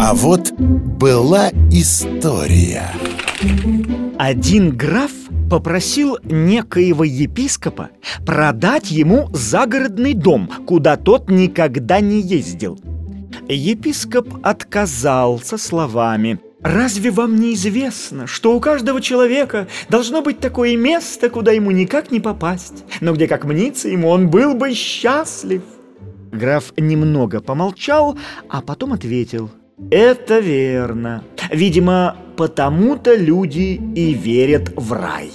А вот была история Один граф попросил некоего епископа продать ему загородный дом, куда тот никогда не ездил. Епископ отказал со словами «Разве вам не известно, что у каждого человека должно быть такое место, куда ему никак не попасть, но где, как мнится ему, он был бы счастлив?» Граф немного помолчал, а потом ответил «Это верно. Видимо, потому-то люди и верят в рай».